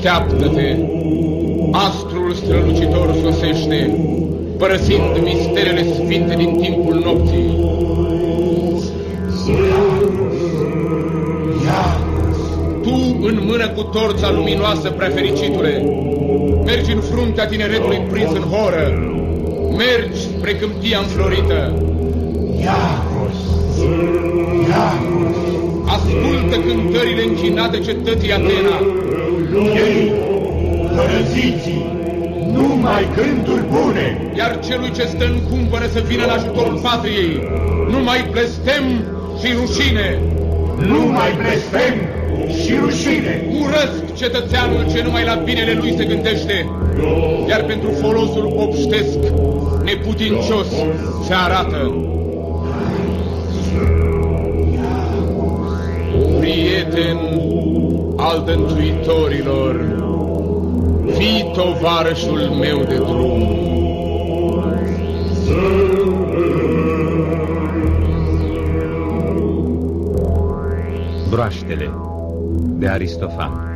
Așteaptă-te! Astrul strălucitor sosește, părăsind misterele sfinte din timpul nopții. Tu, în mână cu torța luminoasă, prefericitule, mergi în fruntea tineretului prins în horă, mergi spre câmpia înflorită. Iacos! Iacos! Ascultă cântările închinate cetății Atena. Ei, hărăziții, numai gânduri bune! Iar celui ce stă în cumpără să vină în ajutorul patriei, numai blestem și rușine. Numai blestem și rușine! Urăsc cetățeanul ce numai la binele lui se gândește, iar pentru folosul obștesc neputincios se arată. Prieten al dântuitorilor, fii tovarășul meu de drum. Broaștele de Aristofan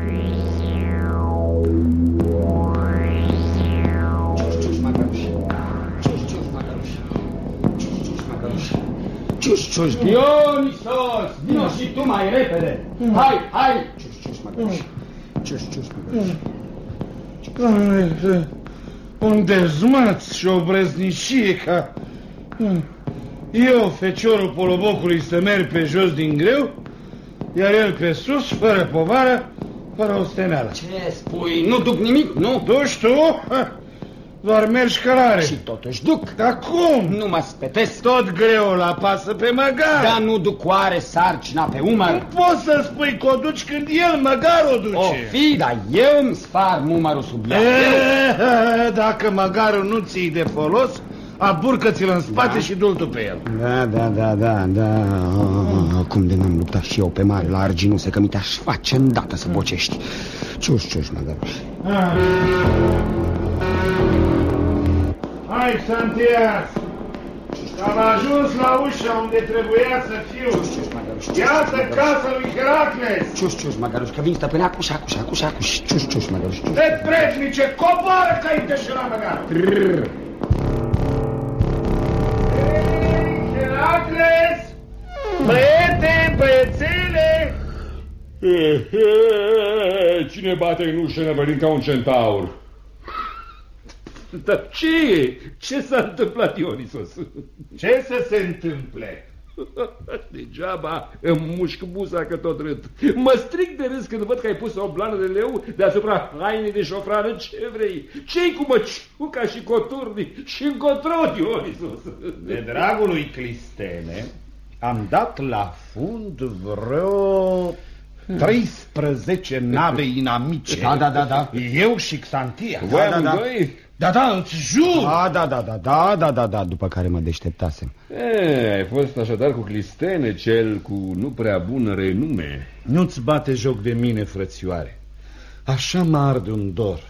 Ciuși, ciuși, Dionisos, vino și tu mai repede. Hai, hai. Ciuși, ciuși, măgăruș. Ciuși, ciuși, măgăruș. Un dezmăț și o brăznicie ca... Eu, feciorul polobocului, să merg pe jos din greu, iar el pe sus, fără povară, fără osteneală. Ce spui? Nu duc nimic, nu? Duci tu? Doar mergi călare. Și totuși duc. Dar cum? Nu mă spetesc. Tot greul apasă pe măgar. Dar nu duc oare sarcina pe umăr? Nu poți să spui că o duci când el măgar o duce. O fi, dar eu îmi sparg umărul sub ea. E, dacă măgarul nu ții de folos, aburcă-ți-l în spate da. și dul tu pe el. Da, da, da, da, da. Cum de n-am luptat și eu pe mare la arginuse, că mi te-aș face îndată să bocești. Ciuș, ciuș, măgăruș. Hai, Santias! Am ajuns la ușa unde trebuia să fiu. Iată casa lui Heracles! Ciuș, ciuș, măgăruș, că vin stăpâne acuș, acuș, acuș, acuș. Ciuș, ciuș, măgăruș, ciuș. De pretnice, coboară că ai deșura măgar! Heracles! Băiete, băiețele! Cine bate în ușă nevălind ca un centaur? Dar ce e? Ce s-a întâmplat, Ionisos? Ce să se întâmple? Degeaba îmi mușc buza că tot râd. Mă stric de râs când văd că ai pus o blană de leu deasupra hainei de șofrană. Ce vrei? Ce-i cu măciuca și coturnii și încotro, Dionisos? De dragul lui Clistene am dat la fund vreo 13 nave inamice. Da, da, da, da. Eu și Xantia. Voi da, da, Da, da, îți jur. Da, da, da, da, da, da, da, da, după care mă deșteptasem. E, ai fost așadar cu Clistene, cel cu nu prea bun renume. Nu-ți bate joc de mine, frățioare. Așa mă arde un dor.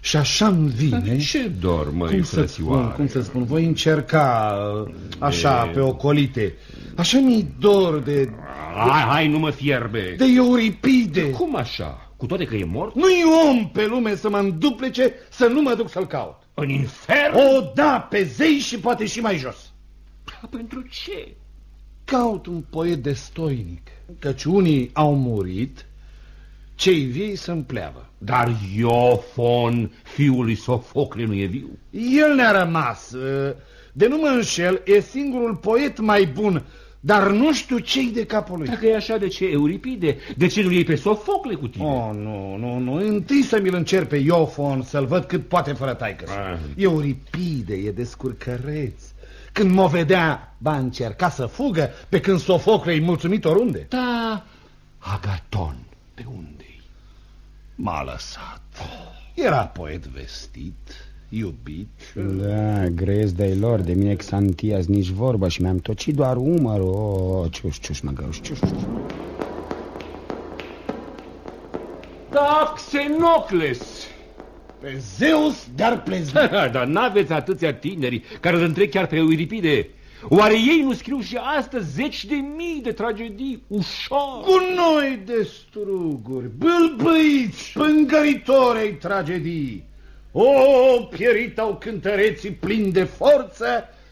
Și așa-mi vine... Ce dor, măi, cum să frățioare? spun, cum să spun, voi încerca așa, pe ocolite. Așa mi dor de... Hai, hai, nu mă fierbe. De Euripide. Cum așa? Cu toate că e mort? Nu-i om pe lume să mă înduplece să nu mă duc să-l caut. În infern? O, da, pe zei și poate și mai jos. Pentru ce? Caut un poet destoinic, căci unii au murit, cei vii să-mi pleavă. Dar Iofon, fiul lui Sofocle, nu e viu? El ne-a rămas. De nu mă înșel, e singurul poet mai bun, dar nu știu ce de capul lui. Dacă e așa, de ce Euripide? De ce nu iei pe Sofocle cu tine? Oh, nu, nu, nu. Întâi să mi-l încerc pe Iofon, să-l văd cât poate fără taică. Ah. Euripide e descurcăreț. Când mă vedea, va încerca să fugă, pe când Sofocle îi mulțumit oriunde. Da, Agaton, pe unde-i? M-a lăsat. Era poet vestit, iubit. Da, grez de lor, de mine Xantias nici vorba și mi-am tocit doar umărul. O, ciuș, ciuș, măgăruș, ciuș, ciuș. Da, Xenocles! Pe Zeus, dar pleznic. Dar n-aveți atâția tineri care îl întrec chiar pe Euripide. Oare ei nu scriu și astăzi zeci de mii de tragedii ușor? Cu noi de struguri, bâlbâiți, pângăritorei tragedii. O, pieritau cântăreții plini de forță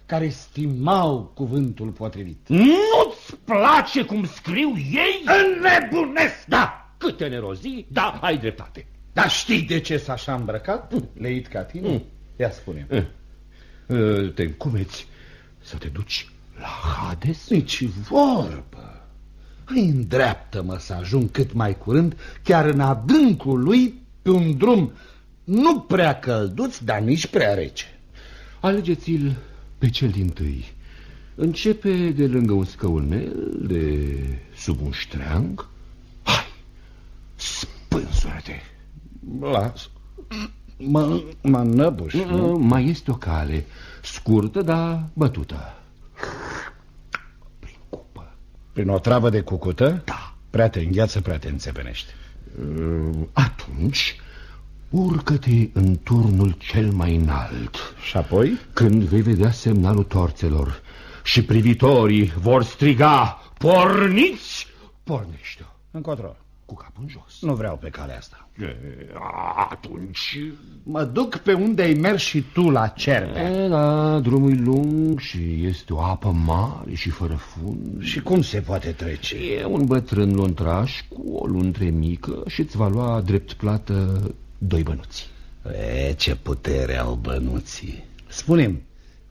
care stimau cuvântul potrivit. Nu-ți place cum scriu ei? Înnebunesc! Da, câte nerozii, da, ai dreptate. Dar știi de ce s-a așa îmbrăcat? Leit ca tine? Mm. Ia spune Eh, eh, Te încumeți să te duci la Hades? Nici vorbă. Îi îndreaptă-mă să ajung cât mai curând, chiar în adâncul lui, pe un drum nu prea călduț, dar nici prea rece. Alegeți-l pe cel din tâi. Începe de lângă un scăunel, de sub un ștreang. Hai, spânzură-te! Las. Mă, mă năbuș, nu? Uh, Mai este o cale, scurtă, dar bătută. Prin cupă. Prin o travă de cucută? Da. Prea te îngheață, prea te înțepenește. Uh, Atunci, urcă-te în turnul cel mai înalt. Și apoi? Când vei vedea semnalul torțelor și privitorii vor striga, porniți, pornește-o. Încotro. Cu capul în jos. Nu vreau pe calea asta. E, atunci... Mă duc pe unde ai mers și tu la cerbe. E, da, drumul e lung și este o apă mare și fără fund. Și cum se poate trece? E un bătrân luntraș cu o luntre mică și îți va lua drept plată doi bănuți. E, ce putere au bănuții. Spune-mi,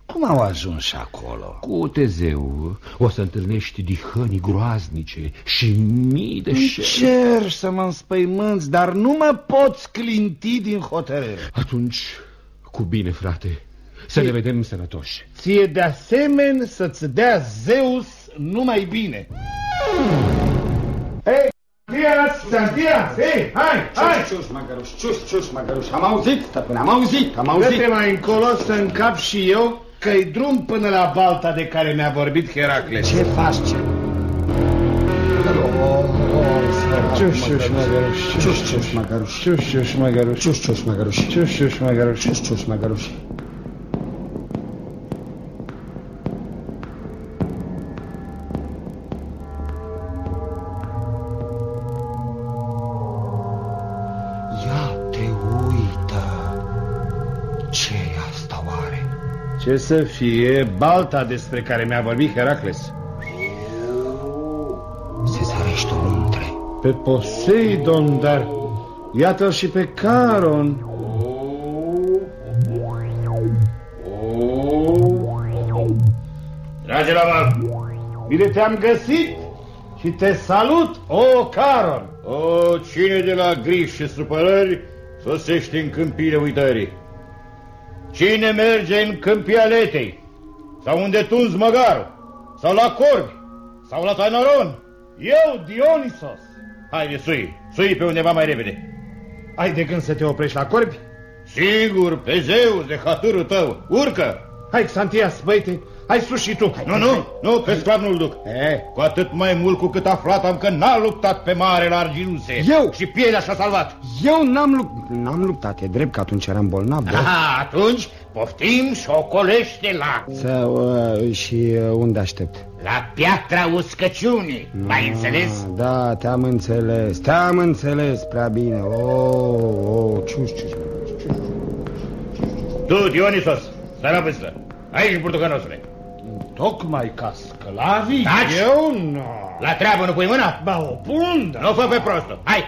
cum au ajuns și acolo? Cu Tezeu o să întâlnești dihănii groaznice și mii de șerpi. Cer să mă înspăimânți, dar nu mă poți clinti din hotărâre. Atunci, cu bine, frate, să ne vedem sănătoși. Ție de asemenea să-ți dea Zeus numai bine. Hei, Santias, Santias, hei, hai, hai! Ciuș, măgăruș, ciuș, ciuș, măgăruș. Am auzit, stăpâne, am auzit, am auzit. Dă-te mai încolo să încap și eu că-i drum până la balta de care mi-a vorbit Heracles. Ce faci, ce? Ciuș, ciuș, măgăruș, Ciuș, ciuș, măgăruș. ciuș, ciuș, măgăruș, Ciuș, ciuș, măgăruș. ciuș, ciuș, măgăruș. Ciuș, ciuș, măgăruș. Ce să fie balta despre care mi-a vorbit Heracles? Se zărește o muntre. Pe Poseidon, dar iată-l și pe Caron. Dragilor, bine te-am găsit și te salut, o Caron. O, cine de la griji și supărări sosește în câmpile uitării? Cine merge în câmpii aletei? Sau unde tunzi măgarul? Sau la corbi? Sau la Tainaron? Eu, Dionisos. Haide, sui, sui pe undeva mai repede. Ai de gând să te oprești la corbi? Sigur, pe Zeus de hatârul tău, urcă! Hai, Xantias, băite, hai sus și tu. Nu, nu, nu, pe sclav nu-l duc. E, Cu atât mai mult cu cât aflat am că n-a luptat pe mare la Arginuse. Eu? Și pielea și-a salvat. Eu n-am luptat. N-am luptat, e drept că atunci eram bolnav, da? Ah, atunci poftim și șocolește la Să, uh, și uh, unde aștept? La piatra uscăciunii, mai înțeles? Ah, Da, te-am înțeles, te-am înțeles prea bine. Oh, oh, ciuș, ciuș, ciuș. Tu, Dionisos, stai la vâstă. Aici, burtucănosule. tocmai ca sclavii? Taci! Eu nu. La treabă nu pui mâna? Ba, o pundă. Nu fă pe prostul. Hai,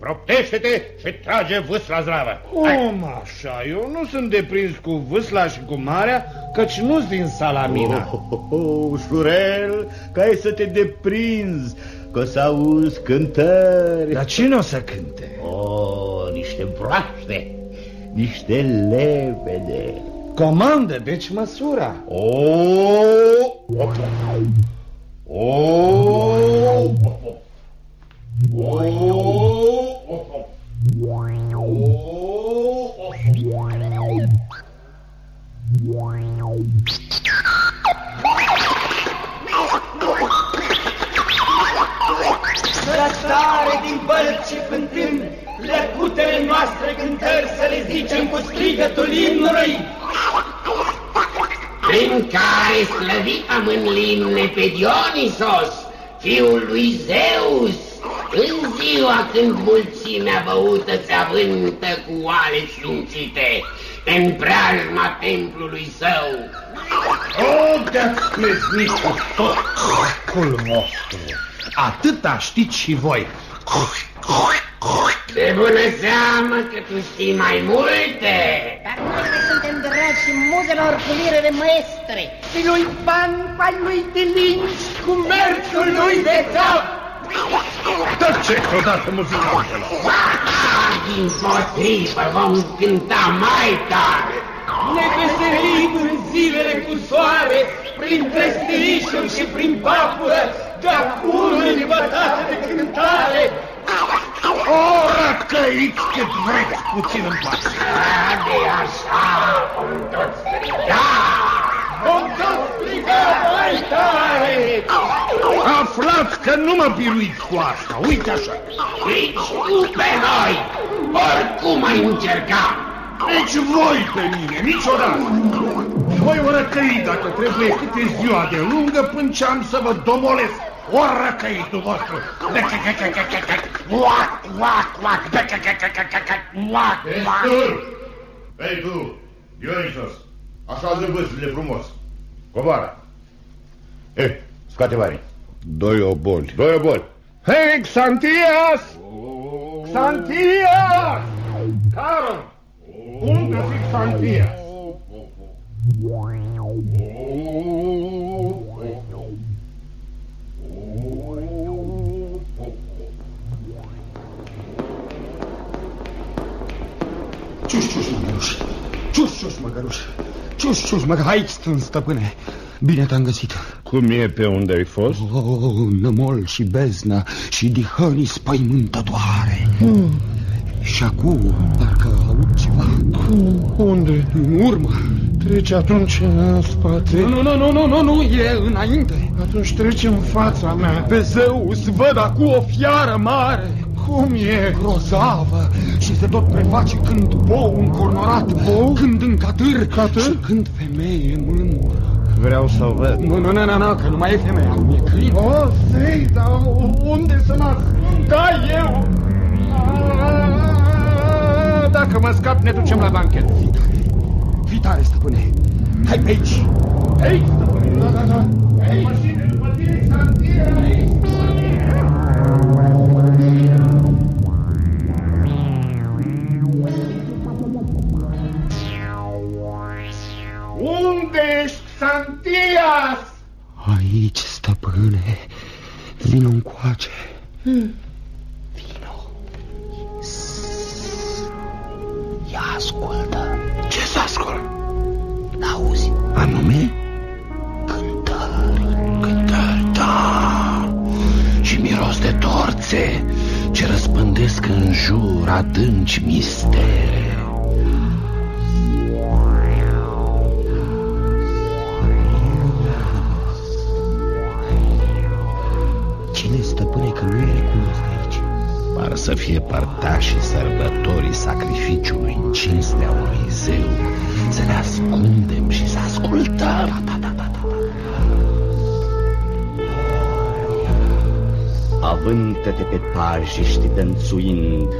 proptește-te și trage vâs la zdravă. Hai. Om așa, eu nu sunt deprins cu vâsla și cu marea, căci nu-s din Salamina. Oh, oh, oh, ușurel, ca ai să te deprinzi, că să auzi cântări. Dar cine o să cânte? Oh, niște broaște, niște lepede. Comandă, deci măsura. Oh, oh, oh, Răsare din bălți și fântâni, lăcutele noastre cântări să le zicem cu strigătul imnului. În care slăvita mânlimne pe Dionisos, fiul lui Zeus, în ziua când mulțimea băută se avântă cu oale sfințite în preajma templului său. O, de-ați cleznit cu tot corpul vostru. Atâta știți și voi. De bună seamă că tu știi mai multe. Dar noi ne suntem dragi muzelor cu lirele maestre și lui Pan, Pan lui de linci cu mersul lui de cap. Tăceți odată muzicantelor! Din potrivă vom cânta mai tare. Ne veselim în zilele cu soare, prin prestișuri și prin papură, de acum în bătate de cântare. Ora căiți cât vreți puțin în pace. De așa vom tot striga. Vom tot striga mai tare! Aflați că nu mă biruiți cu asta, uite așa. Nici nu pe noi, oricum ai încerca. Nici voi pe mine, niciodată. Voi o răcăi dacă trebuie câte ziua de lungă până ce am să vă domolesc o răcăitul vostru. Destul! Ei tu, Dionisos, așa zăbâsile frumos. Coboară. Eh, scoate banii. Doi oboli. Doi oboli. Hei, Xantias! Xantias! Carol! Unde zic Xantias? Ciuș, ciuș, măgăruș. Ciuș, ciuș, măgăruș. Aici sunt, stăpâne. Bine te-am găsit. Cum e pe unde ai fost? Oh, nămol și beznă și dihănii spăimântătoare. Hmm. Și acum, parcă aud ceva. Unde? În urmă. Trece atunci în spate. Nu, nu, nu, nu, nu, nu, e înainte. Atunci trece în fața mea. Pe Zeus văd acum o fiară mare. Cum e? Grozavă și se tot preface când bou încornorat, Bou? când în catâr, Catâr? și când femeie mândră. Vreau să văd. Nu, nu, nu, nu, nu, că nu mai e femeia, acum e câine. O, zei, dar unde să mă ascund? Da, eu! Ah, Dacă mă scap, ne ducem la banchet. Vitare, stăpâne. Hai pe aici. Pe aici, stăpâne. Da, da, da. Ei, mașină, după tine, Unde ești, Xantias? Aici, stăpâne. Vino încoace. Vino. Ia ascultă. Ce să ascult? N-auzi? Anume? Cântări. Cântări, da. Și miros de torțe ce răspândesc în jur adânci mistere. Să fie părtașii sărbătorii sacrificiului în cinstea unui zeu. Să ne ascundem și să ascultăm. Da, da, da, da, da. Avântă-te pe pajiști dănțuind,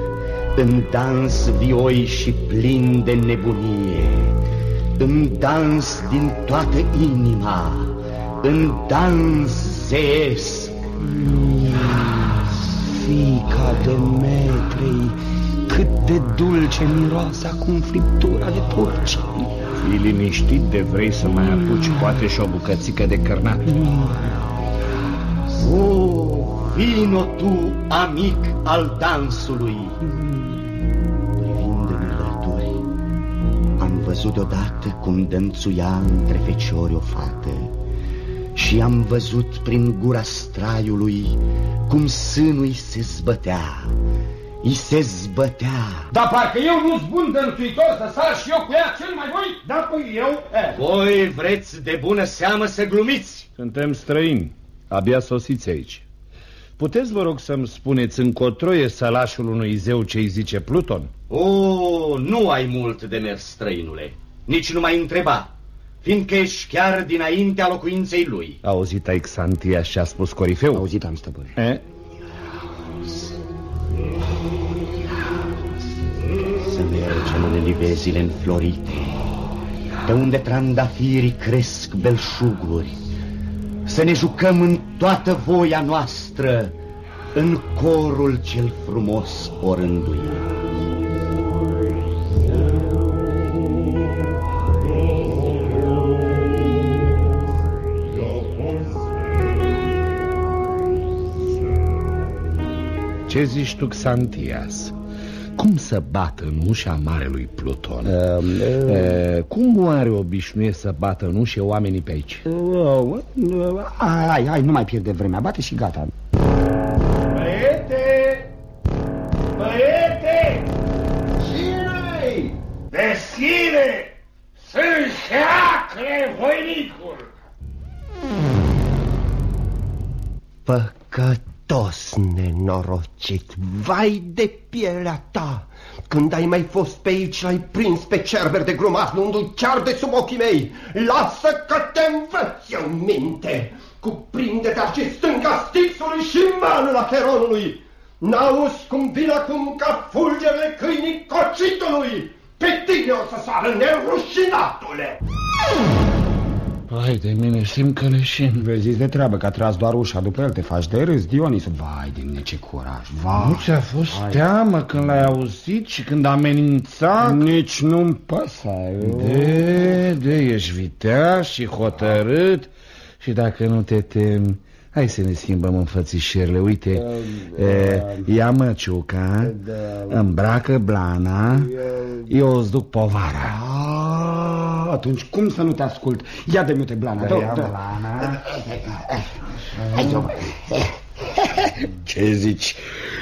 În dans vioi și plin de nebunie, În dans din toată inima, În dans zeesc. Fica de metrei, cât de dulce miroase acum friptura de porci. Fii liniștit de vrei să mai apuci poate și o bucățică de cărnat. O, vino tu, amic al dansului! Privind în alături, am văzut odată cum dănțuia între feciori o fată și am văzut prin gura straiului cum sânul îi se zbătea, îi se zbătea. Dar parcă eu nu-s bun dănțuitor să sar și eu cu ea cel mai voi? Da, păi eu? Voi vreți de bună seamă să glumiți? Suntem străini, abia sosiți aici. Puteți, vă rog, să-mi spuneți încotro e sălașul unui zeu ce-i zice Pluton? O, nu ai mult de mers, străinule, nici nu mai întreba, fiindcă ești chiar dinaintea locuinței lui. A auzit ai Xantia și a spus Corifeu? Auzit am, stăpâne. E? Să mergem în livezile înflorite, pe unde trandafirii cresc belșuguri, să ne jucăm în toată voia noastră, în corul cel frumos orânduit. Ce zici tu, Xantias? Cum să bată în ușa marelui Pluton? Uh, uh, uh, cum oare obișnuie să bată în ușe oamenii pe aici? Uh, uh, hai, hai, nu mai pierde vremea, bate și gata. Băiete! Băiete! Cine-i? Deschide! Sunt Heacle, voinicul! Păcătos nenorocit, vai de pielea ta! Când ai mai fost pe aici, l-ai prins pe cerber de grumaz, nu chiar de sub ochii mei. Lasă că te învăț eu minte. Cuprinde-te și stânga stixului și manul la cheronului. N-auzi cum vine acum ca fulgerele câinii cocitului. Pe tine o să sară nerușinatule. Hai de mine, simt că leșin. Vezi de treabă că a tras doar ușa după el, te faci de râs, Dionis. Vai de mine, ce curaj, vai. Nu ți-a fost Hai. teamă când l-ai auzit și când a amenințat? Nici nu-mi păsa. Eu... De, de, ești viteaz și hotărât și dacă nu te temi, hai să ne schimbăm înfățișările. Uite, Da, e, ia măciuca, îmbracă blana, eu îți duc povara. Ah, atunci cum să nu te ascult? Ia de mute blana. Da, dă- ia dă. blana. Ce zici?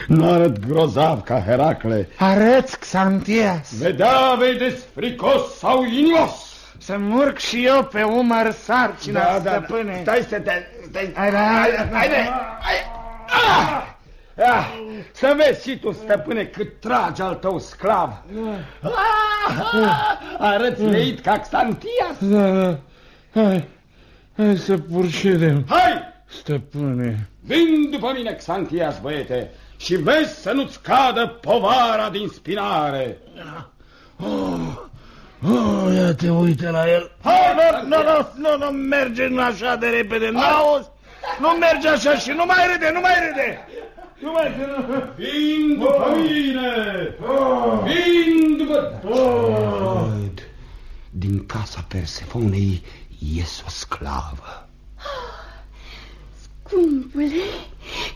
Nu arăt grozav ca Heracle. Arăți, Xantias, Vedea vei desfricos sau inios! Să murc și eu pe umăr sarcina, Da, da, stăpâne. Stai să te... Stai... Hai, hai, hai, Haide! Hai! Ah! Ah! Să vezi și tu, stăpâne, cât trage al tău sclav. Ah! Arăți leit ca Xantias. Da, da. Hai, hai să purședem, Hai! stăpâne. Vin după mine, Xantias, băiete, și vezi să nu-ți cadă povara din spinare. Oh, ia te uite la el. Hai, nu, nu, nu, nu, nu merge în așa de repede, n-auzi? Nu merge așa și nu mai râde, nu mai râde. Nu mai râde, nu. Vin după mine! Vin după... Văd, din casa Persefonei ies o sclavă. Scumpule,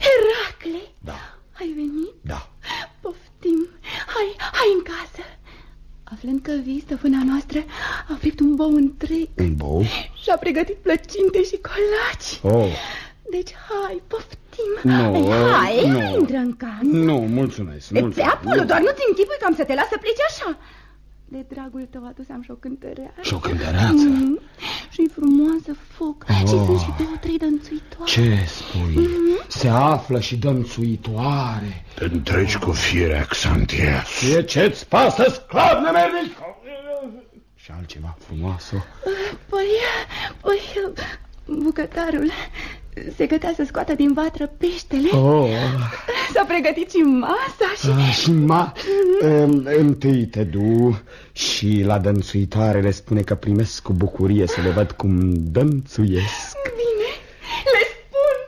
Heracle, Da, ai venit? da. Poftim, hai, hai în casă. Aflând că vii, stăpâna noastră a fript un bou întreg Un bou? și a pregătit plăcinte și colaci. Oh, Deci hai, poftim. Nu, hai, nu. intră în casă. nu, mulțumesc, mulțumesc. Țeapul, doar nu-ți închipui că am să te las să pleci așa. De dragul tău adusam și o cântăreață. Și o cântăreață? Mm, și frumoasă foc. Oh. Și sunt și două, trei dănțuitoare. Ce spui? Se află și dănțuitoare. Te întreci cu firea, Xantias. E ce-ți pasă, sclav nemernic? Și altceva frumoasă. Păi, păi, bucătarul se gătea să scoată din vatră peștele. Oh. S-a pregătit și masa și... Ah, și ma... Um, întâi te du și la dănțuitoare le spune că primesc cu bucurie să le văd cum dănțuiesc. Bine, le spun,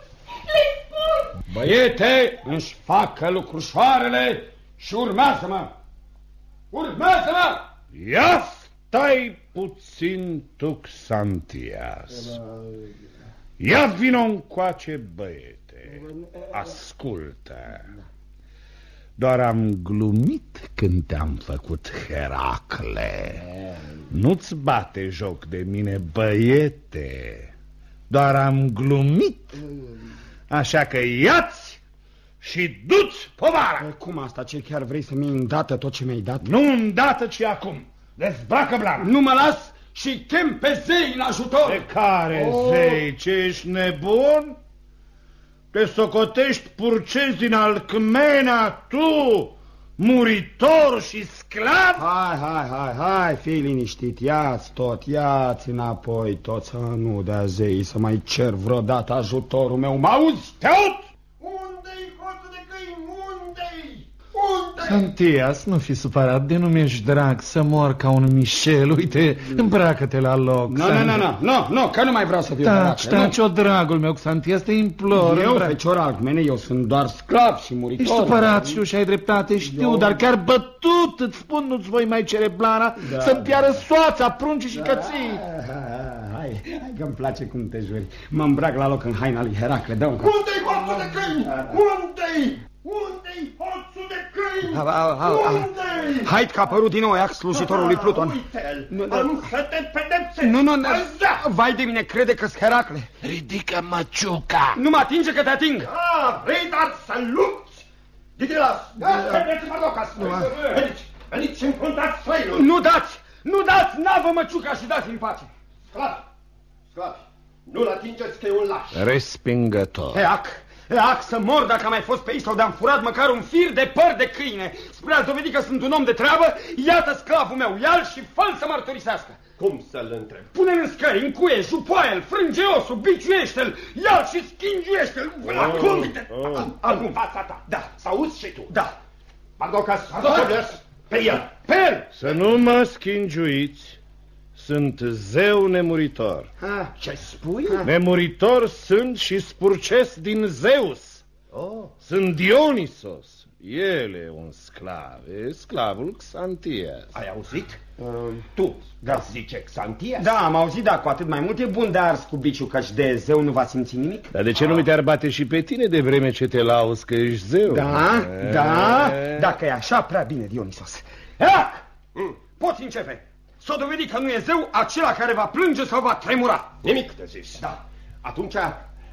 le spun. Băiete, își facă lucrușoarele și urmează-mă! Urmează-mă! Ia stai puțin tu, Xantias. Ia vino încoace, băiete. Ascultă. Doar am glumit când te-am făcut Heracle. Nu-ți bate joc de mine, băiete. Doar am glumit. Așa că ia-ți și du-ți povara. Cum asta? Ce chiar vrei să-mi iei îndată tot ce mi-ai dat? Nu îndată, ci acum. Dezbracă blana. Nu mă las și chem pe zei în ajutor! Pe care oh. zei? Ce ești nebun? Te socotești purcezi din Alcmena, tu, muritor și sclav? Hai, hai, hai, hai, fii liniștit, ia-ți tot, ia-ți înapoi tot, să nu dea zei să mai cer vreodată ajutorul meu, mă auzi? Te aud? Unde-i hoțul de câini? Unde-i? Unde? Santias, nu fi supărat, de nu mi-ești drag să mor ca un Michel. Uite, îmbracă-te la loc. Nu, nu, nu, nu, nu, nu, că nu mai vreau să fiu Taci, băracă, taci, o dragul meu, Santias, te implor. Eu, îmbracă- fecior Alcmene, eu sunt doar sclav și muritor. Ești supărat, știu și ai dreptate, știu, Eu- dar chiar bătut îți spun, nu-ți voi mai cere blana Da. să-mi piară soața, prunci și cății. Hai, hai că-mi place cum te juri. Mă îmbrac la loc în haina lui Heracle, dă-mi Unde-i hoțul de câini? Unde-i? Unde-i hoțul de câini? Au, au, au, au. Unde-i? Hai că a apărut din nou act slujitorul lui Pluton. Uite-l, Nu, nu. am să te pedepsesc. Nu, nu, nu, vai de mine, crede că-s Heracle. Ridică măciuca. Nu mă atinge că te ating. Ah, vrei dar să lupți? Didilas, haideți, Mardocas. Veniți, veniți și înfruntați străinul. Nu dați, nu dați, navă măciuca și dați în pace. Sclavi, sclavi, nu-l atingeți că e un laș. Respingător. Eac, eac să mor dacă am mai fost pe isla de am furat măcar un fir de păr de câine. Spre a dovedi că sunt un om de treabă, iată sclavul meu, ia-l și fă să mărturisească. Cum să-l întreb? Pune-l în scări, încuie, jupoaie-l, frânge osul, biciuiește-l, ia-l și schingiuiește-l. Acum, Acum, acum, fața ta. Da. Să auzi și tu. Da. Mardocas, Mardocas, pe el. Pe el! Să nu mă schingiuiți. Sunt zeu nemuritor. Ha, Ce spui? Nemuritor sunt și spurcesc din Zeus. Oh. Sunt Dionisos. El e un sclav, e sclavul Xantias. Ai auzit? tu, da. zice Xantia? Da, am auzit, da, cu atât mai mult e bun de ars cu biciu, căci de zeu nu va simți nimic. Dar de ce nu mi te-ar bate și pe tine de vreme ce te lauzi că ești zeu? Da, E? da, dacă e așa, prea bine, Dionisos. Eac! Poți începe. Să dovedi că nu e zeu acela care va plânge sau va tremura. Nimic de zis. Da. Atunci,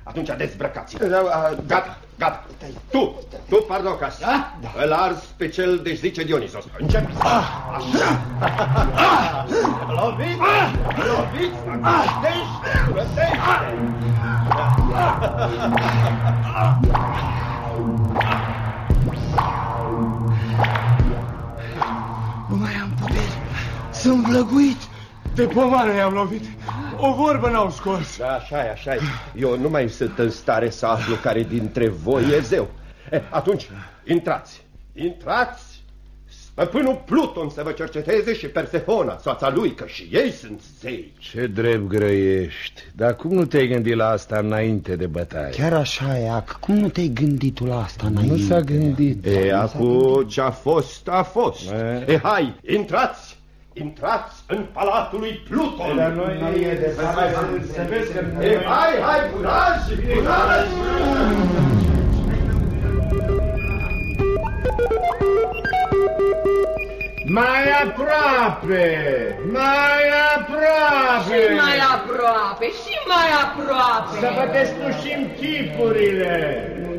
atunci dezbrăcați Da, a, Gata, gata. Tu, tu, Pardocas. Da? Îl arzi pe cel de zice Dionisos. Începi. Așa. Loviți, loviți, rătești, rătești. Nu Sunt vlăguit. De pomană i-am lovit. O vorbă n-au scos. Da, așa e, așa e. Eu nu mai sunt în stare să aflu care dintre voi e zeu. Eh, atunci, intrați. Intrați. Stăpânul Pluton să vă cerceteze și Persefona, soața lui, că și ei sunt zei. Ce drept grăiești. Dar cum nu te-ai gândit la asta înainte de bătaie? Chiar așa, Eac, cum nu te-ai gândit tu la asta înainte? Nu s-a gândit. E, acum ce-a fost, a fost. E. E, hai, intrați. Intrați în palatul lui Pluton. Dar noi nu e de Să vezi- să vezi că... E, hai, hai, curaj, curaj! Mai aproape! Mai aproape! Și mai aproape, și mai aproape. Să vă deslușim chipurile!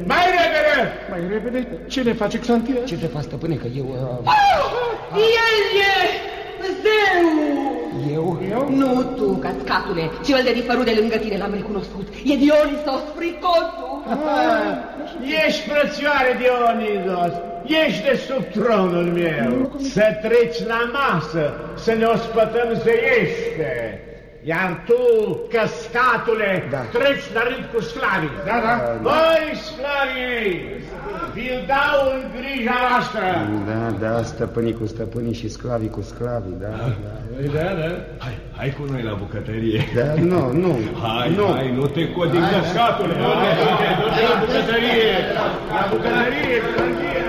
Mai repede! Mai repede, ce ne face Xantia? Ce te faci, stăpâne, că eu... Uh, Ah, El e zeu. eu? Eu? Nu tu, cascatule, ci el de diferut de lângă tine l-am recunoscut. E Dionisos, fricotul. Ah, Ești frățioare Dionisos, ești de sub tronul meu. Să treci la masă, să ne ospătăm zeiește. Iar tu, căscatule, Da. treci la rând cu sclavii. Da, da. Voi, sclavii, vi-l dau în grija voastră. Da, da, stăpânii cu stăpânii și sclavii cu sclavii, da, da. Da, da. Hai, hai cu noi la bucătărie. Da, nu, nu, Hai, nu. hai, nu te codi cascatule. Nu te codi, du-te la bucătărie. La bucătărie, bucătărie.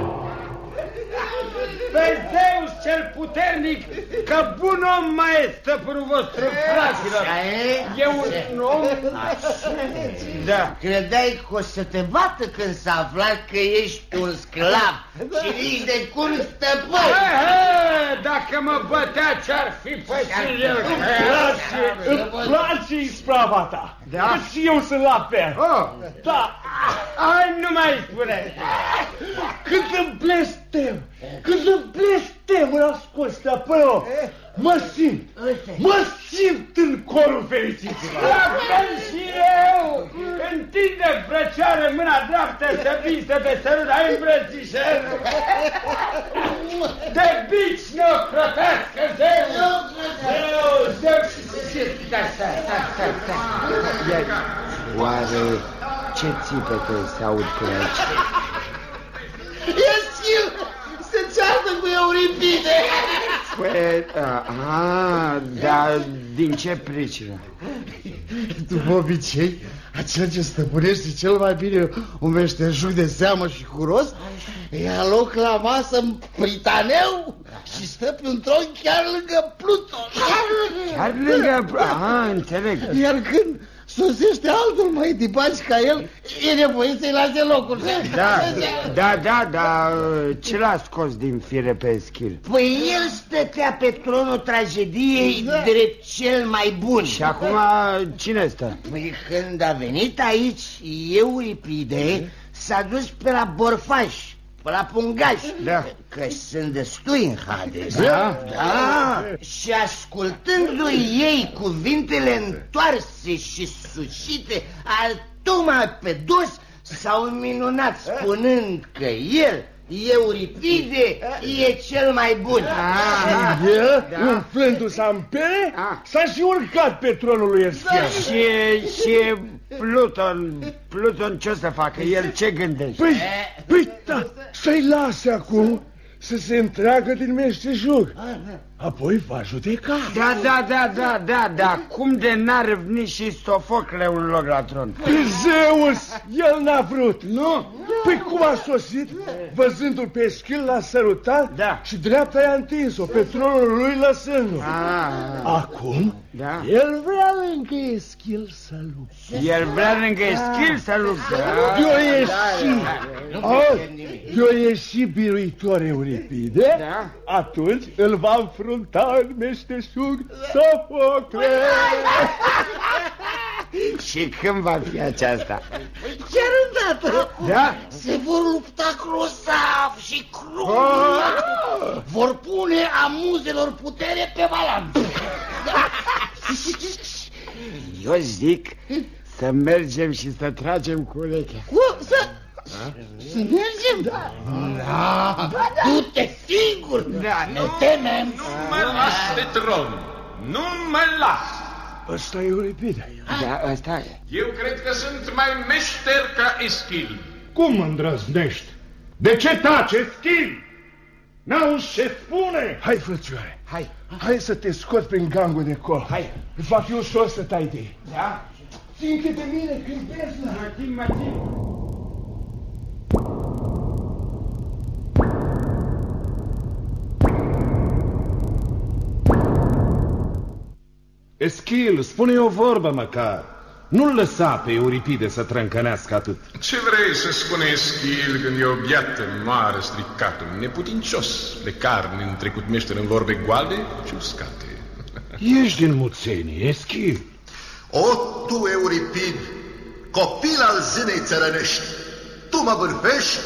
Pe Zeus cel puternic, că bun om mai e stăpânul vostru, fraților. Așa e? E un om... Da. Credeai că o să te bată când s-a aflat că ești un sclav și nici de cum stăpân. He, he, dacă mă bătea ce-ar fi pățit el. Îmi place, îmi place isprava ta. Da? Că și eu sunt la fel. Oh, Da, ai, nu mai spune. când îmi blestem, cât de blestem îl asculți acolo, mă. Simt, mă simt în corul fericiților. Dacă și eu, întinde frăcioară mâna dreaptă să vin să te sărut, ai îmbrățișez. De bici ne ocrotească zeu, zeu, zeu și ce, stai, stai, stai, stai, stai. Oare ce țipete se aud pe aici? Eschil se ceartă cu Euripide. Păi, a, dar din ce pricină? După obicei, acel ce stăpânește cel mai bine un meșteșug de seamă și curos, ia loc la masă în pritaneu și stă pe un tron chiar lângă Pluton. Chiar lângă... A, înțeleg. Iar când sosește altul mai tipaci ca el, e nevoie să-i lase locul. Da, da, da, da, ce l-a scos din fire pe schil? Păi el stătea pe tronul tragediei da. drept cel mai bun. Și acum cine stă? Păi când a venit aici Euripide, s-a dus pe la borfaș, pe la pungaș. Da. Că sunt destui în Hades. Da? Da. Și ascultându-i ei cuvintele întoarse și sușite al tocmai pe dos, s-au minunat spunând că el, Euripide, e cel mai bun. Ah, el, da. umflându-se în pere, s-a și urcat pe tronul lui Eschil. Și, și Pluton, Pluton ce o să facă? El ce gândește? Păi, păi da, să-i lase acum să se întreagă din meșteșug. Apoi va judeca. Da, da, da, da, da, da. Cum de n-a râvnit și Sofocle un loc la tron? Pe Zeus, el n-a vrut. Nu? Păi cum a sosit? Văzându-l pe Eschil l-a sărutat da. și dreapta i-a întins-o pe tronul lui lăsându-l. Ah. Acum, da. el vrea lângă Eschil să lupte. El vrea lângă Eschil să lupte. De-o ieși, de-o ieși biruitor Euripide, da. atunci îl va înfrunta în meșteșug Sofocle. Și când va fi aceasta? Chiar îndată Da? se vor lupta grosav și crunt. Oh! Vor pune amuzelor putere pe balan. Eu zic să mergem și să tragem cu urechea. Să, să mergem? Da. da. da. Du-te singur. Da. Ne temem. Nu mă las de tron. Nu mă las. Ăsta e Euripide. Da, ăsta e. Eu cred că sunt mai meșter ca Eschil. Cum îndrăznești? De ce taci, Eschil? N-auzi ce spune? Hai, frățioare. Hai. Hai să te scot prin gangul de col. Hai. Va fi ușor să tai de Da? Țin-te de mine când bezna. Mă țin, mă Eschil, spune o vorbă măcar. Nu-l lăsa pe Euripide să trâncănească atât. Ce vrei să spune Eschil când e o biată mare stricat, un neputincios de carne întrecut meșter în vorbe goale și uscate? Ești din muțenie, Eschil. O, tu, Euripid, copil al zânei țărănești, tu mă bârfești?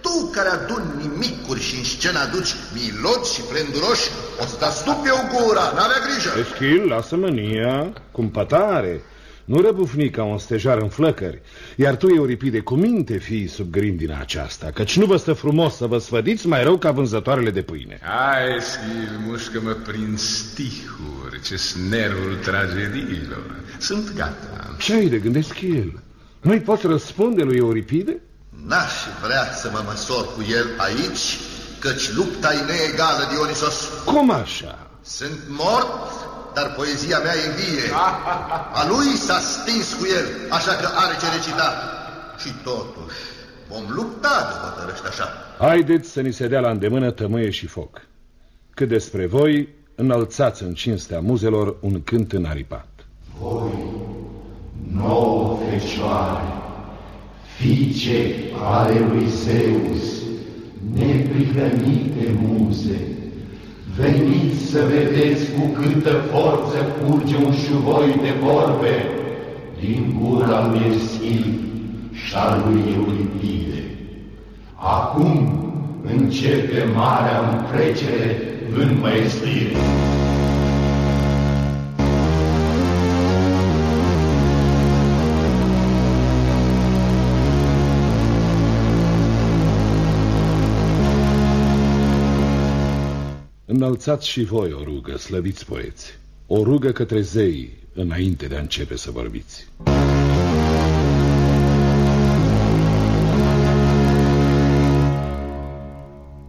Tu care adun nimicuri și în scenă aduci miloți și plenduroși, o să te astup eu gura, n-avea grijă. Eschil, lasă mânia, cumpătare. Nu răbufni ca un stejar în flăcări. Iar tu, Euripide, cu minte fii sub grindina aceasta, căci nu vă stă frumos să vă sfădiți mai rău ca vânzătoarele de pâine. Hai, Eschil, mușcă-mă prin stihuri, ce nervul tragediilor. Sunt gata. Ce ai de gând, Eschil? Nu-i poți răspunde lui Euripide? N-aș vrea să mă măsor cu el aici, căci lupta e neegală, Dionisos. Cum așa? Sunt mort, dar poezia mea e vie. A lui s-a stins cu el, așa că are ce recita. Și totuși, vom lupta de hotărăști așa. Haideți să ni se dea la îndemână tămâie și foc. Cât despre voi, înălțați în cinstea muzelor un cânt înaripat. Voi, nouă fecioare, fiice ale lui Zeus, neprihănite muze, veniți să vedeți cu câtă forță curge un șuvoi de vorbe din gura lui Eschil și al lui Euripide. Acum începe marea întrecere în măestire. Înălțați și voi o rugă, slăviți poeți, o rugă către zei, înainte de a începe să vorbiți.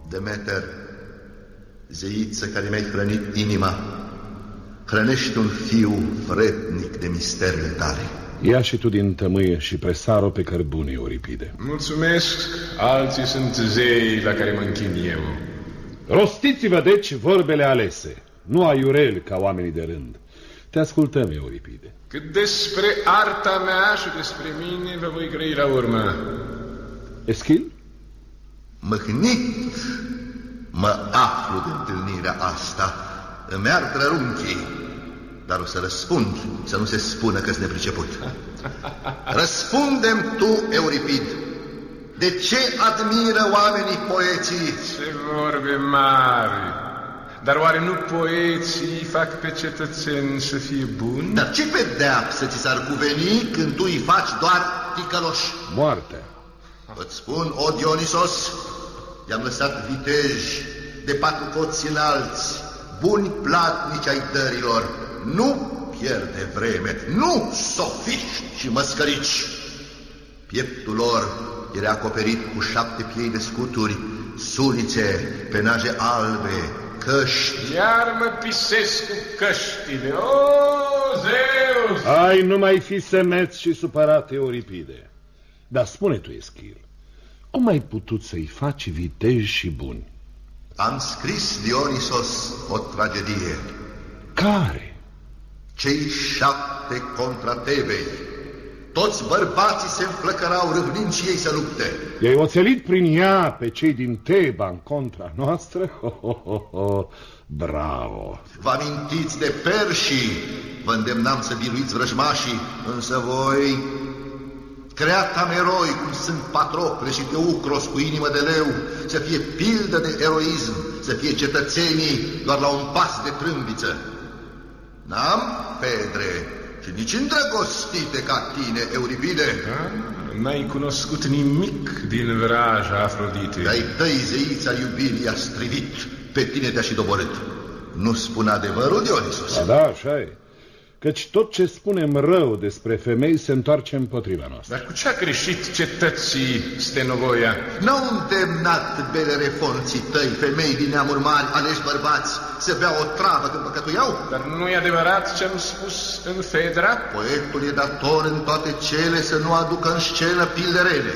Demeter, zeiță care mi-ai hrănit inima, hrănești un fiu vrednic de misterile tale. Ia și tu din tămâie și presaro pe cărbune, Oripide. Mulțumesc, alții sunt zei la care mă închin eu. Rostiți-vă, deci, vorbele alese, nu aiureli ca oamenii de rând. Te ascultăm, Euripide. Cât despre arta mea și despre mine vă voi grăi la urmă. Eschil? Mâhnit mă aflu de întâlnirea asta, îmi ard rărunchii, dar o să răspund, să nu se spună că-s nepriceput. Răspundem tu, Euripid, de ce admiră oamenii poeții? Ce vorbe mari! Dar oare nu poeții fac pe cetățeni să fie buni? Dar ce pedeapsă ți s-ar cuveni când tu îi faci doar ticăloși? Moarte. Îți spun, o Dionisos, i-am lăsat viteji de patru coți înalți, buni platnici ai dărilor. Nu pierde vreme, nu sofiști și măscărici. Pieptul lor era acoperit cu șapte piei de scuturi, sulițe, penaje albe, căști. Iar mă pisesc cu căștile. O, Zeus! Ai, nu mai fi semeț și supărat, Euripide. Dar spune tu, Eschil, cum ai putut să-i faci viteji și buni? Am scris, Dionisos, o tragedie. Care? Cei șapte contra Tebei. Toți bărbații se înflăcărau râvnind și ei să lupte. I-ai oțelit prin ea pe cei din Teba în contra noastră? Ho, ho, ho, ho. Bravo! Vă amintiți de perșii? Vă îndemnam să biruiți vrăjmașii, însă voi creatam eroi cum sunt Patrocle și Teucros cu inimă de leu, să fie pildă de eroism, să fie cetățenii doar la un pas de trâmbiță. N-am, Pedre, și nici îndrăgostite ca tine, Euripide. Da? N-ai cunoscut nimic din vraja Afrodite. Ai tăi zeița iubirii a strivit, pe tine te-a și doborât. Nu spun adevărul, Dionisos? Da, da, așa e. Căci tot ce spunem rău despre femei se întoarce împotriva noastră. Dar cu ce a greșit cetății Stenovoia? N-au îndemnat belerefonții tăi, femei din neamuri mari, aleși bărbați, să bea o travă când păcătuiau? Dar nu e adevărat ce am spus în Fedra? Poetul e dator în toate cele să nu aducă în scenă pilderele.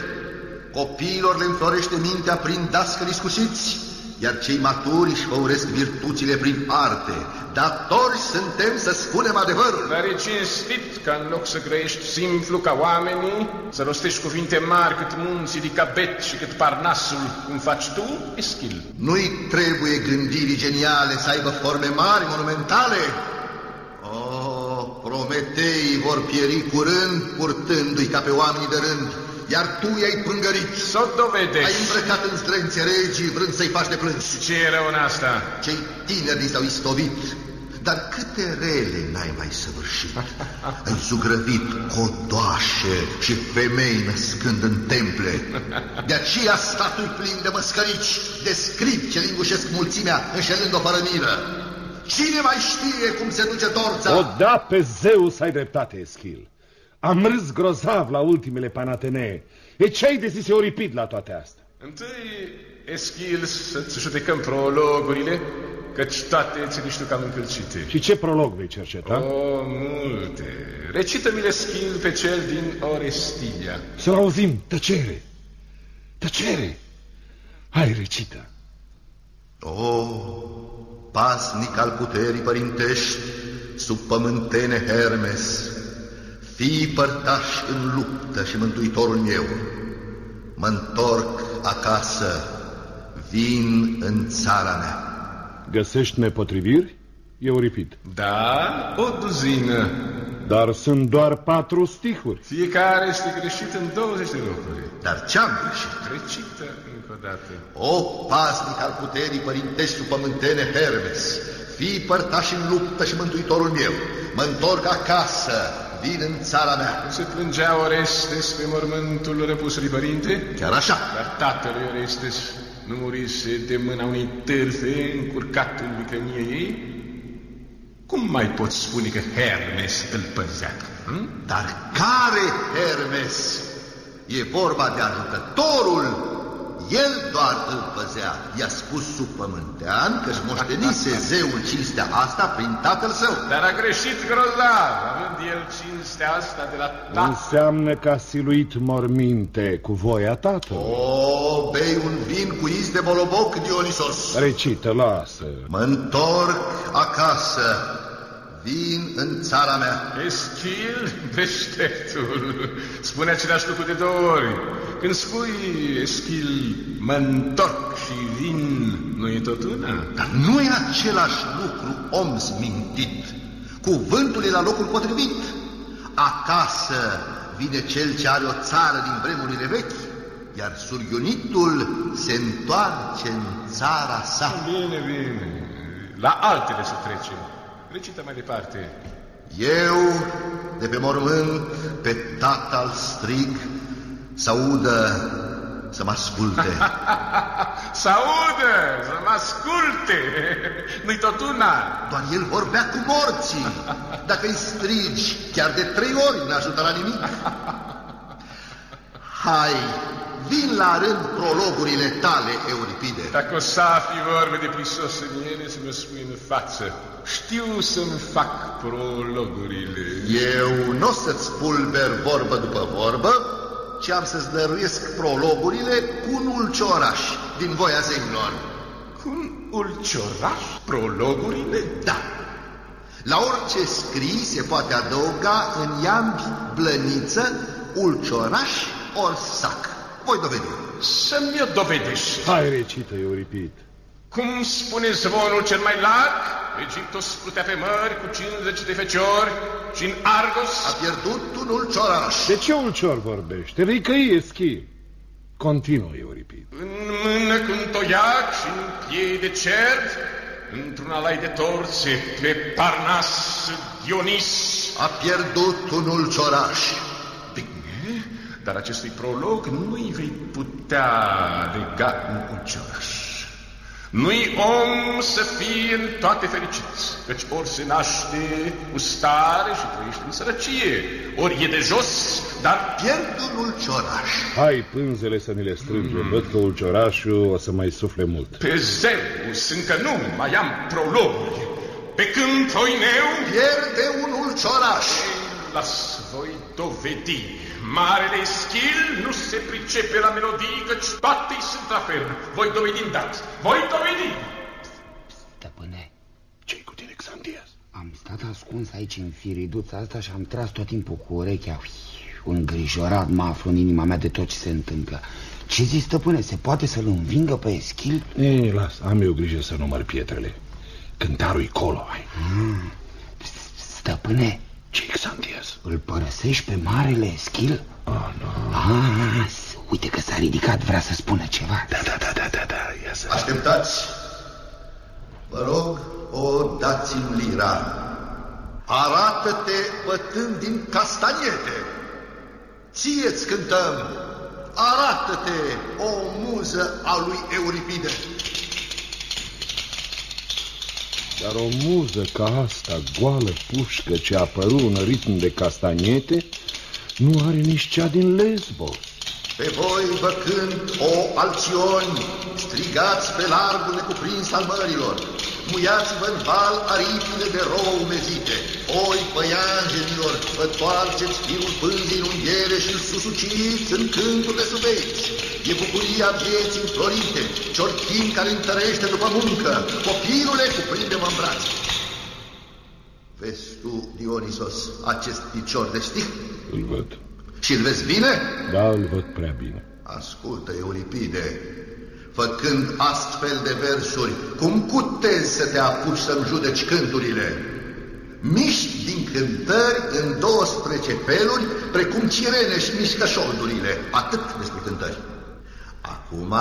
Copiilor le înflorește mintea prin dascări iscusiți, iar cei maturi își făuresc virtuțile prin arte. Datori suntem să spunem adevărul. Dar e cinstit ca în loc să grăiești simplu ca oamenii, să rostești cuvinte mari cât munții Dicabet și cât Parnasul, cum faci tu, Eschil. Nu-i trebuie gândirii geniale să aibă forme mari, monumentale? Oh, Prometei vor pieri curând, purtându-i ca pe oamenii de rând. Iar tu i-ai pângărit. Să o dovedești. Ai îmbrăcat în străințe regii, vrând să-i faci de plâns. Ce e rău în asta? Cei tineri s-au istovit. Dar câte rele n-ai mai săvârșit? Ai zugrăvit codoașe și femei născând în temple. De aceea statul plin de măscărici, de scribi ce lingușesc mulțimea, înșelând-o fără miră. Cine mai știe cum se duce torța? O da pe Zeus ai dreptate, Eschil. Am râs grozav la ultimele panatenee. E ce ai de zis Euripid la toate astea? Întâi, Eschil, să-ți judecăm prologurile, căci toate ți le știu cam încălcite. Și ce prolog vei cerceta? O, multe. Recită-mi, Eschil, pe cel din Orestilia. Să-l auzim. Tăcere. Tăcere. Hai, recită. O, pasnic al puterii părintești, sub pământene Hermes, fii părtaș în luptă și mântuitorul meu. Mă întorc acasă, vin în țara mea. Găsești nepotriviri? Euripid. Da, o duzină. Dar sunt doar patru stihuri. Fiecare este greșit în 20 de locuri. Dar ce-am greșit? Recită încă o dată. O pasnic al puterii părintești pământene Hermes, fii părtaș în luptă și mântuitorul meu, mă întorc acasă, vin în țara mea. Nu se plângea Orestes pe mormântul răpusului părinte? Chiar așa. Dar tatălui Orestes nu murise de mâna unei târfe încurcat în vicrămie ei? Cum mai poți spune că Hermes îl păzea? Hm? Dar care Hermes? E vorba de ajutătorul. El doar îl păzea. I-a spus sub pământean că-și moștenise zeul cinstea asta prin tatăl său. Dar a greșit grozav, având el cinstea asta de la tatăl. Înseamnă că a siluit morminte cu voia tatălui. O, bei un vin cu iz de boloboc, Dionisos. Recită, lasă. Mă întorc acasă. Vin în țara mea. Eschil, deșteptul, spune același lucru de două ori. Când spui, Eschil, mă întorc și vin, nu e tot una? Dar nu e același lucru, om mintit. Cuvântul e la locul potrivit. Acasă vine cel ce are o țară din vremurile vechi, iar surghiunitul se întoarce în țara sa. Bine, bine. La altele să trecem. Recită mai departe. Eu, de pe mormânt, pe tatăl strig, să audă, să mă asculte. să audă, să mă asculte. Nu-i tot una. Doar el vorbea cu morții. Dacă îi strigi chiar de trei ori, n-ajută la nimic. Hai, vin la rând prologurile tale, Euripide. Dacă o să fi vorbe de prisos în ele, să mă spui în față. Știu să-mi fac prologurile. Eu nu o să-ți pulber vorbă după vorbă, ci am să-ți dăruiesc prologurile cu un ulcioraș din voia zeilor. Cu un ulcioraș? Prologurile? Da. La orice scris se poate adăuga în iambi, blăniță, ulcioraș ori sac. Voi dovedi. Să-mi o dovedești. Hai, recită, Euripid. Cum spune zvonul cel mai larg, Egiptos plutea pe mări cu 50 de feciori și în Argos... A pierdut un ulcioraș. De ce ulcior vorbește? Ricăie, schi. Continuă, Euripid. În mână cu un toiac și în piei de cert, într-un alai de torțe, pe Parnas Dionis... A pierdut un ulcioraș. Bine, dar acestui prolog nu-i vei putea lega un ulcioraș. Nu-i om să fie în toate fericiți, căci ori se naște cu stare și trăiește în sărăcie, ori e de jos, dar pierd un ulcioraș. Hai, pânzele să ne le strângem. Mm. Văd că ulciorașul o să mai sufle mult. Pe Zeus încă nu mai am prologuri. Pe când Toineu pierde un ulcioraș. Las voi dovedi. Marele schil nu se pricepe la melodii, căci toate sunt la fel. Voi dovedi îndată. Voi dovedi! Stăpâne, ce-i cu tine, Xantias? am stat ascuns aici în firiduța asta și am tras tot timpul cu urechea. Ui, Îngrijorat mă aflu în inima mea de tot ce se întâmplă. Ce zici, stăpâne, se poate să-l învingă pe Eschil? Ei, las, am eu grijă să număr pietrele. Cântarul-i colo, hai. Mm. Stăpâne, ce Xantias? Îl părăsești pe marele Eschil? Oh, nu. Ah, uite că s-a ridicat, vrea să spună ceva. Da, da, da, da, da, da. Ia să... Așteptați. Vă rog, o dați-mi lira. Arată-te bătând din castaniete. Ție-ți cântăm. Arată-te, o muză a lui Euripide. Dar o muză ca asta, goală pușcă ce a apărut în ritm de castaniete, nu are nici cea din Lesbos. Pe voi vă cânt, o alționi, strigați pe largul necuprins al mărilor, muiați-vă în val aripile de rou mezite, oi păianjenilor, vă toarceți firul pânzii în unghiere și-l susuciți în cântul de subeți. E bucuria vieții înflorite, ciorchin care întărește după muncă, copilule cuprinde-mă în brațe. Vezi tu, Dionisos, acest picior de stih? Îl văd. Și-l vezi bine? Da, îl văd prea bine. Ascultă, Euripide, făcând astfel de versuri, cum cutezi să te apuci să-mi judeci cânturile? miști din cântări în 12 feluri, precum cirene și mișcă șoldurile. Atât despre cântări. Acum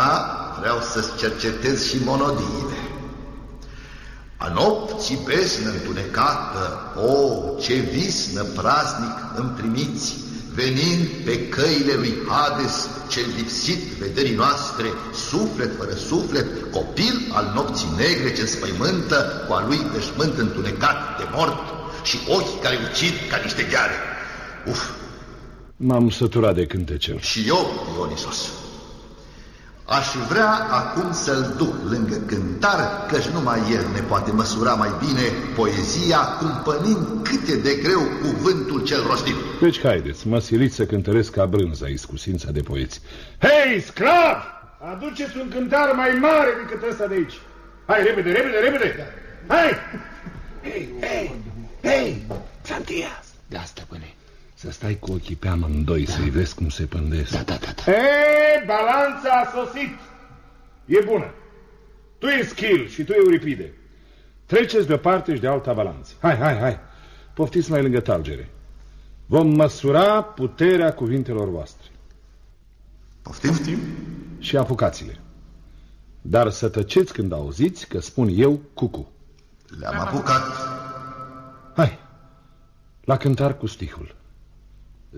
vreau să-ți cercetez și monodiile. A nopții besnă întunecată, o, ce visnă praznic îmi primiți, venind pe căile lui Hades, cel lipsit vederii noastre, suflet fără suflet, copil al nopții negre ce spăimântă cu a lui veșmânt întunecat de mort și ochi care ucid ca niște gheare. Uf! M-am săturat de cântecel. Și eu, Dionisos. Aș vrea acum să-l duc lângă cântar, căci numai el ne poate măsura mai bine poezia, cumpănind cât e de greu cuvântul cel rostit. Deci haideți, mă siliți să cântăresc ca brânza iscusința de poeți. Hei, sclav! Aduceți un cântar mai mare decât ăsta de aici. Hai, repede, repede, repede! Hai! Hei, hei, hei, Santias! Da, stăpâne. Să stai cu ochii pe amândoi, da. să-i vezi cum se pândesc. Da, da, da, da. E, balanța a sosit. E bună. Tu e skill și tu e Euripide. Treceți de o parte și de alta balanță. Hai, hai, hai. Poftiți mai lângă talgere. Vom măsura puterea cuvintelor voastre. Poftim? Poftim. Și apucați-le. Dar să tăceți când auziți că spun eu cucu. Le-am apucat. Hai, la cântar cu stihul.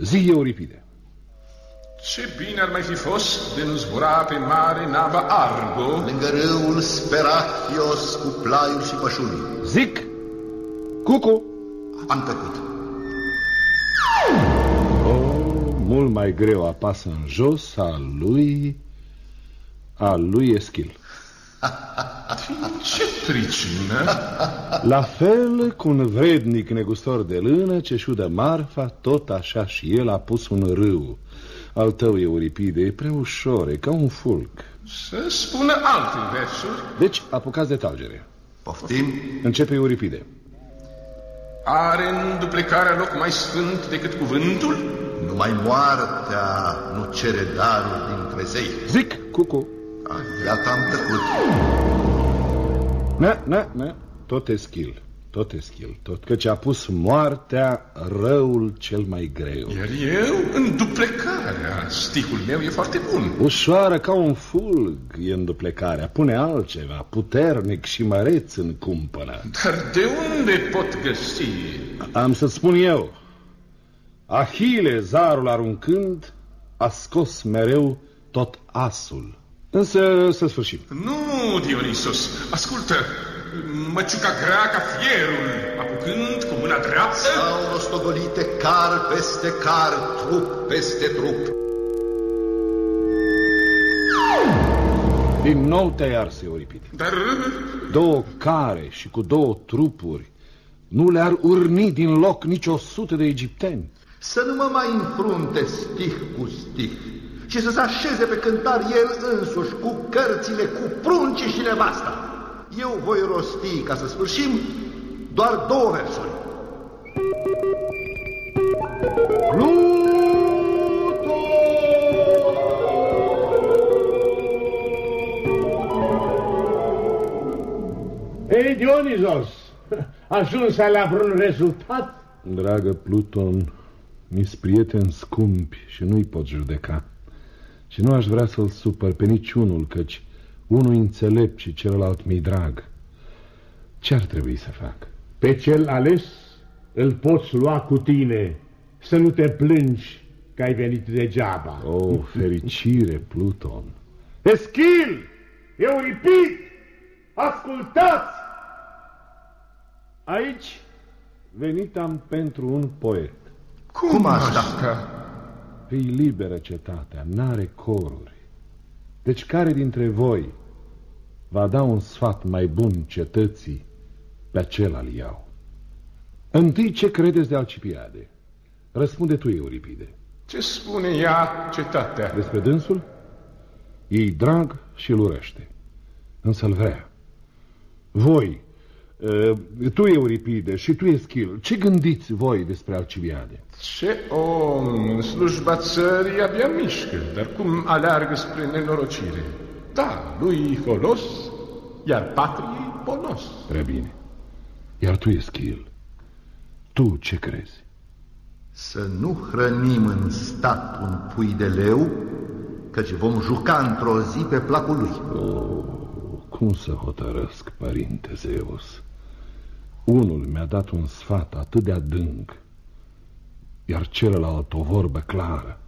Zi Euripide. Ce bine ar mai fi fost de nu zbura pe mare nava Argo. Lângă râul Sperachios cu plaiul și pășunii. Zic, Cucu. Am tăcut oh, Mult mai greu apasă în jos a lui a lui Eschil Ce pricină? La fel cu un vrednic negustor de lână ce șudă marfa, tot așa și el a pus un râu. Al tău, Euripide, e prea ușor, e ca un fulg. Să spună alte versuri. Deci, apucați de talgere. Poftim? Începe Euripide. Are în duplecarea loc mai sfânt decât cuvântul? Numai moartea nu cere darul dintre zei. Zic, cucu. Iată am tăcut. Ne, ne, ne, tot e skill, tot e skill, tot, căci a pus moartea răul cel mai greu. Iar eu, în duplecarea, sticul meu e foarte bun. Ușoară ca un fulg e în duplecarea, pune altceva, puternic și măreț în cumpănă. Dar de unde pot găsi? Am să spun eu. Ahile, zarul aruncând, a scos mereu tot asul. Însă să sfârșim. Nu, Dionisos, ascultă, măciuca grea ca fierul, apucând cu mâna dreaptă... S-au rostogolite car peste car, trup peste trup. Din nou te-ai ars, Euripide. Dar... Două care și cu două trupuri nu le-ar urni din loc nici o sută de egipteni. Să nu mă mai înfrunte stih cu stih și să se așeze pe cântar el însuși cu cărțile, cu pruncii și nevasta. Eu voi rosti, ca să sfârșim, doar două versuri. Pluto! Ei, Dionizos, ajuns la vreun rezultat? Dragă Pluton, mi-s prieteni scumpi și nu-i pot judeca. Și nu aș vrea să-l supăr pe niciunul, căci unul înțelept și celălalt mi drag. Ce ar trebui să fac? Pe cel ales îl poți lua cu tine, să nu te plângi că ai venit degeaba. O, oh, fericire, Pluton! Eschil! Euripid! Ascultați! Aici venit am pentru un poet. Cum, Cum asta? Îi liberă cetatea, n-are coruri. Deci care dintre voi va da un sfat mai bun cetății, pe acela iau? Întâi ce credeți de Alcipiade? Răspunde tu, Euripide. Ce spune ea cetatea? Despre dânsul? Ei drag și îl urăște, însă-l vrea. Voi, tu, Euripide, și tu, Eschil, ce gândiți voi despre Alcibiade? Ce om în slujba țării abia mișcă, dar cum aleargă spre nenorocire. Da, lui folos, iar patriei ponos. Prea bine. Iar tu, Eschil, Tu ce crezi? Să nu hrănim în stat un pui de leu, căci vom juca într-o zi pe placul lui. Oh, cum să hotărăsc, părinte Zeus? Unul mi-a dat un sfat atât de adânc, iar celălalt o vorbă clară.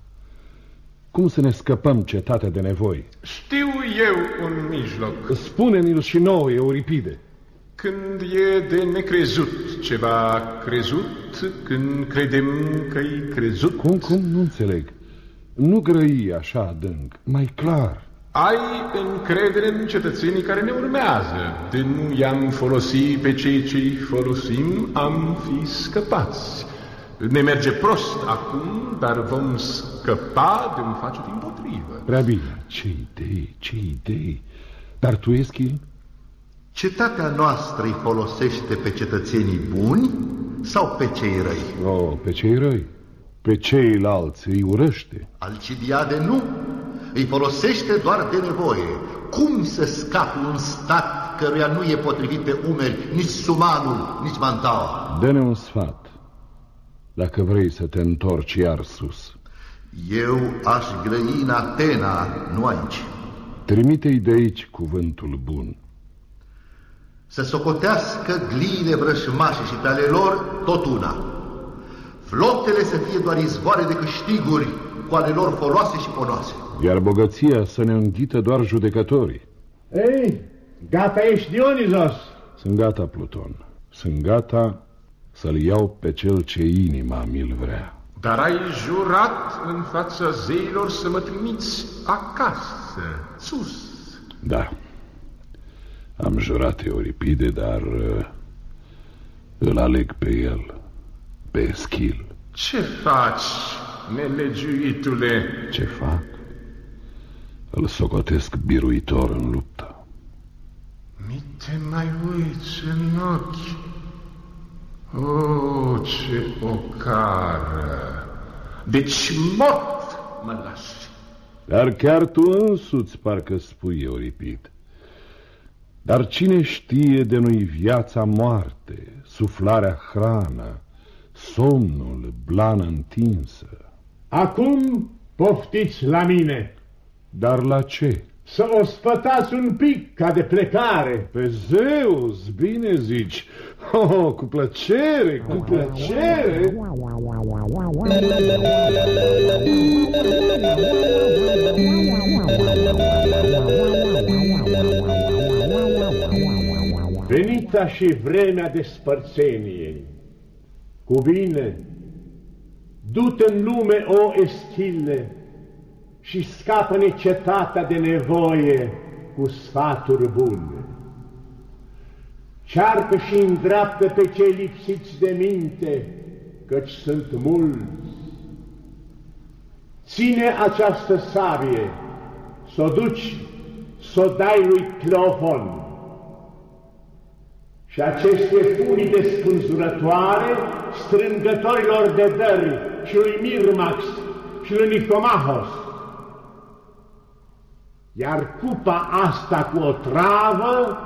Cum să ne scăpăm cetatea de nevoi? Știu eu un mijloc. Spune-ne-l și nouă, Euripide. Când e de necrezut ceva crezut, când credem că-i crezut... Cum, cum? Nu înțeleg. Nu grăi așa adânc, mai clar. Ai încredere în cetățenii care ne urmează. De nu i-am folosit pe cei ce-i folosim, am fi scăpați. Ne merge prost acum, dar vom scăpa de un face din potrivă. Prea bine. Ce idei, ce idei. Dar tu, Eschil? Cetatea noastră îi folosește pe cetățenii buni sau pe cei răi? Oh, pe cei răi. Pe ceilalți îi urăște. Alcidiade nu. Îi folosește doar de nevoie. Cum să scape un stat căruia nu e potrivit pe umeri nici sumanul, nici mantaua? Dă-ne un sfat, dacă vrei să te întorci iar sus. Eu aș grăi în Atena, nu aici. Trimite-i de aici cuvântul bun. Să socotească gliile vrășmașe și pe ale lor tot una. Flotele să fie doar izvoare de câștiguri cu ale lor foloase și ponoase. Iar bogăția să ne înghită doar judecătorii. Ei, gata ești, Dionizos? Sunt gata, Pluton. Sunt gata să-l iau pe cel ce inima mi-l vrea. Dar ai jurat în fața zeilor să mă trimiți acasă, sus. Da. Am jurat Euripide, dar uh, îl aleg pe el, pe Eschil. Ce faci, nelegiuitule? Ce fac? Îl socotesc biruitor în luptă. Mi te mai uiți în ochi. O, ce ocară! Deci mort mă lași. Dar chiar tu însuți parcă spui, Euripid. Dar cine știe de noi viața moarte, suflarea hrană, somnul, blană întinsă? Acum poftiți la mine. Dar la ce? Să o spătați un pic ca de plecare. Pe Zeus, bine zici. Oh, cu plăcere, cu plăcere. Venita și vremea despărțeniei. Cu bine, du-te în lume, o Eschile, și scapă-ne cetatea de nevoie cu sfaturi bune. Cearcă și îndreaptă pe cei lipsiți de minte, căci sunt mulți. Ține această sabie, să o duci, să o dai lui Cleofon. Și aceste funii de spânzurătoare, strângătorilor de dări și lui Mirmax și lui Nicomahos, iar cupa asta cu o travă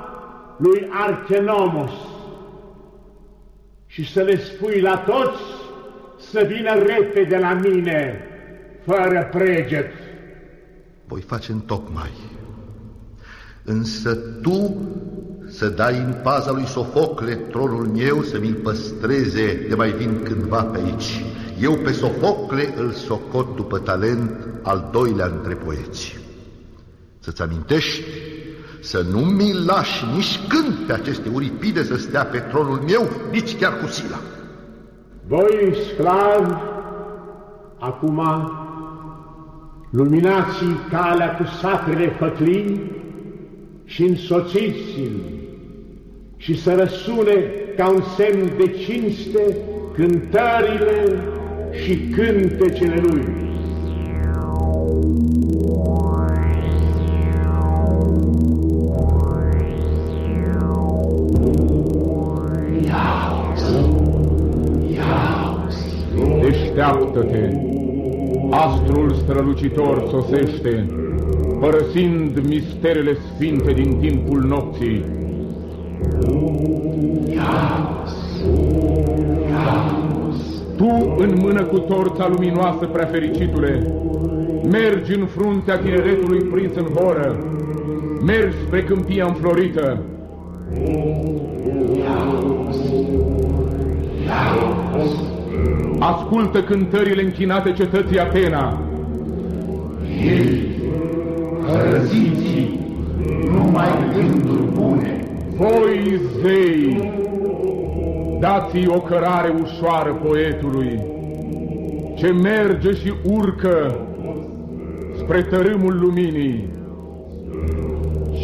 lui Archenomos și să le spui la toți să vină repede la mine, fără preget. Voi face în tocmai. Însă tu să dai în paza lui Sofocle tronul meu să mi-l păstreze de mai vin cândva pe aici. Eu pe Sofocle îl socot după talent al doilea între poeți. Să-ți amintești să nu mi lași nici când pe aceste uripide să stea pe tronul meu, nici chiar cu sila. Voi, sclavi, acum luminați calea cu sacrele făclii și însoțiți-l și să răsune ca un semn de cinste cântările și cântecele lui. Deșteaptă-te! Astrul strălucitor sosește, părăsind misterele sfinte din timpul nopții. Iauzi! Tu, în mână cu torța luminoasă, prefericitule, mergi în fruntea tineretului prins în horă, mergi spre câmpia înflorită. Ascultă cântările închinate cetății Atena. Ei, hărăziții, numai gânduri bune. Voi, zei, dați o cărare ușoară poetului, ce merge și urcă spre tărâmul luminii.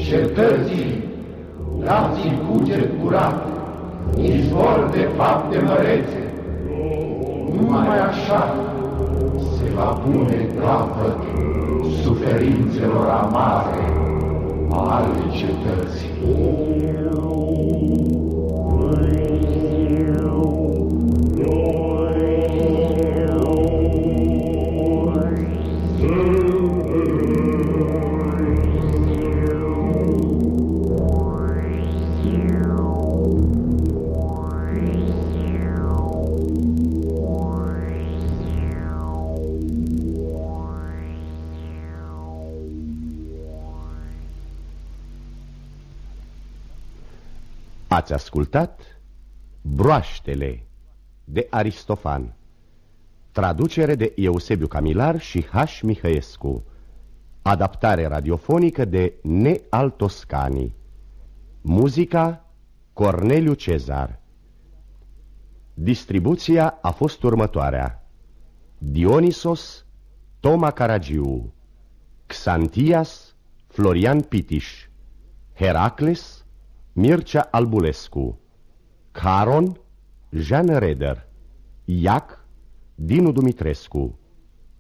Cetății, dați-i cuget curat, izvor de fapte mărețe. Numai așa se va pune capăt suferințelor amare ale cetății. Ați ascultat Broaștele de Aristofan. Traducere de Eusebiu Camilar și H. Mihăescu Adaptare radiofonică de Nealtoscani. Muzica Corneliu Cezar. Distribuția a fost următoarea. Dionisos Toma Caragiu. Xantias Florian Pitiș. Heracles Mircea Albulescu Caron Jean Reder Iac Dinu Dumitrescu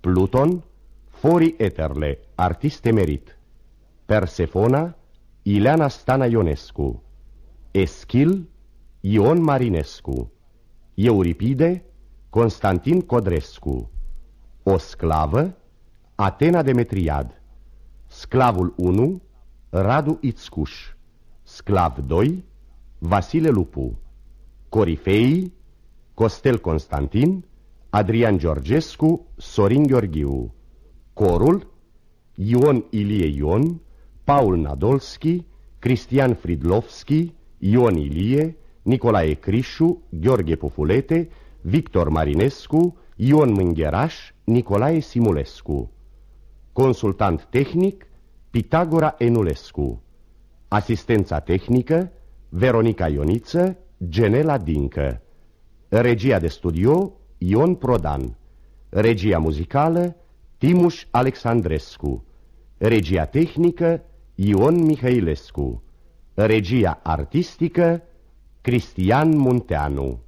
Pluton Fori Eterle, artist emerit Persefona Ileana Stana Ionescu Eschil Ion Marinescu Euripide Constantin Codrescu O sclavă Atena Demetriad Sclavul 1 Radu Ițcuș Sclav 2, Vasile Lupu, Corifei, Costel Constantin, Adrian Georgescu, Sorin Gheorghiu, Corul, Ion Ilie Ion, Paul Nadolski, Cristian Fridlovski, Ion Ilie, Nicolae Crișu, Gheorghe Pufulete, Victor Marinescu, Ion Mângheraș, Nicolae Simulescu. Consultant tehnic, Pitagora Enulescu. Asistența tehnică, Veronica Ioniță, Genela Dincă. Regia de studio, Ion Prodan. Regia muzicală, Timuș Alexandrescu. Regia tehnică, Ion Mihailescu. Regia artistică, Cristian Munteanu.